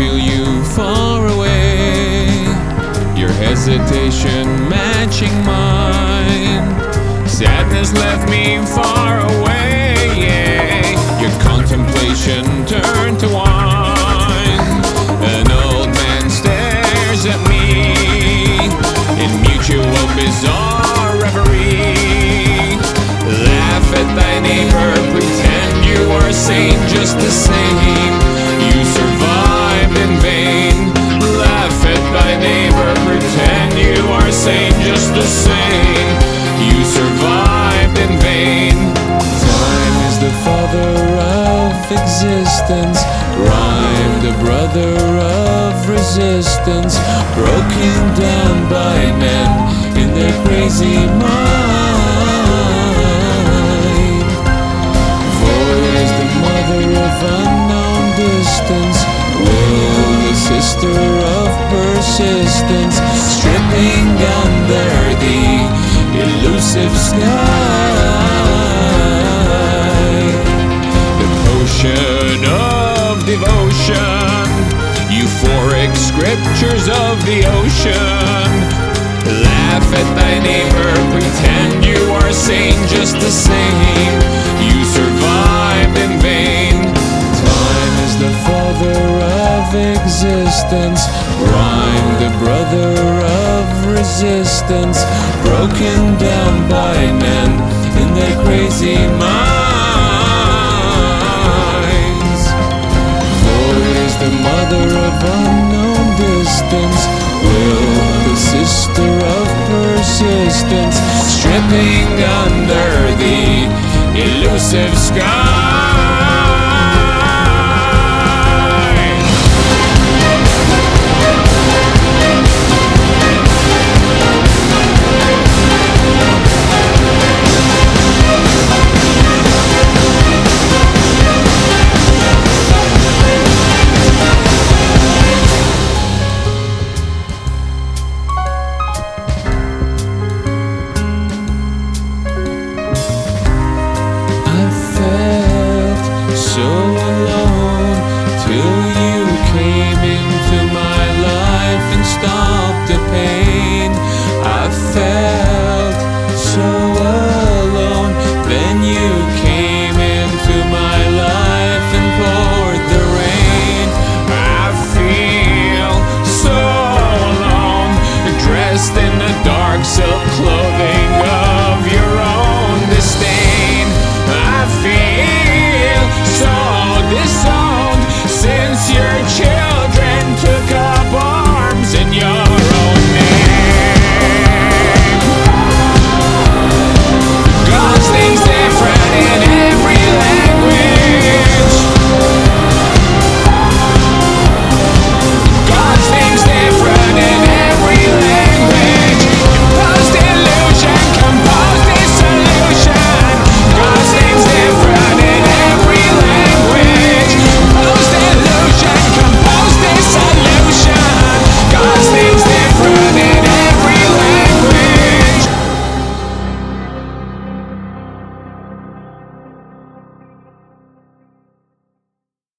feel you far away. Your hesitation matching mine. Sadness left me far away. Your contemplation turned to wine. An old man stares at me in mutual bizarre reverie. Laugh at thy neighbor, pretend you are sane just the same. Survived in vain. Time is the father of existence. Rhyme, the brother of resistance. Broken down by men in their crazy mind. Void is the mother of unknown distance. Will, the sister of persistence. Stripping under the elusive sky. Scriptures of the ocean. Laugh at thy neighbor, pretend you are sane just the same. You survived in vain. Time is the father of existence. Rhyme, the brother of resistance. Broken down by men in their crazy minds. Persistence. Stripping under the elusive sky. so alone till you came into my life and stopped the pain. I felt so alone. Then you came into my life and poured the rain. I feel so alone, dressed in the dark, so close.